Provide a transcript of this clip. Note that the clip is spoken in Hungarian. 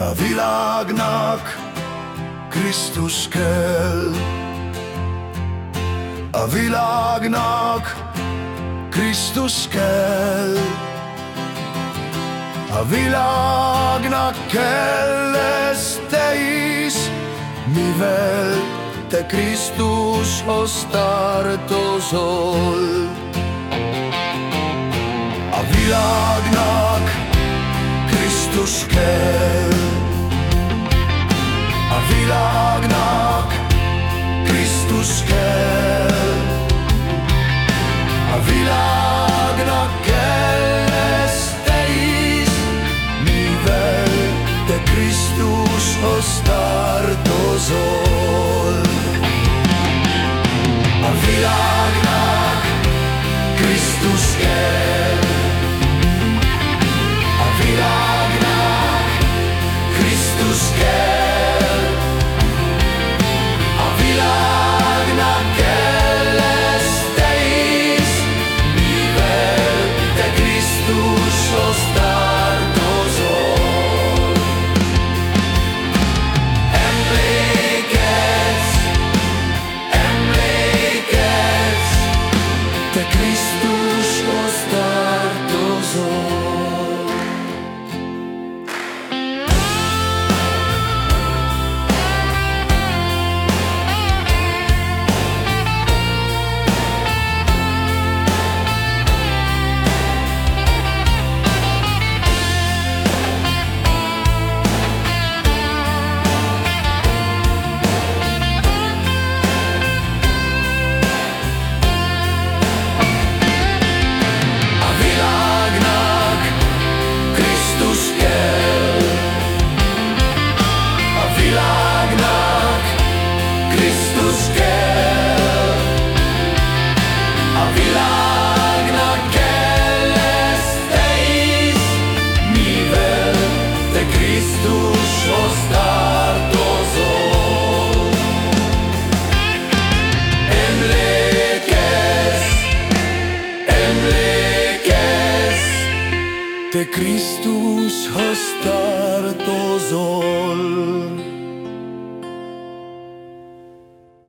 A világnak Krisztus kell. A világnak Krisztus kell. A világnak kell ez te is Mivel te Krisztushoz tartozol. A világnak Krisztus kell világnak Krisztus kell. A világnak kell ez te is Mivel te Krisztushoz tartozol. A világnak Krisztus kell te Krisztushoz tartozol.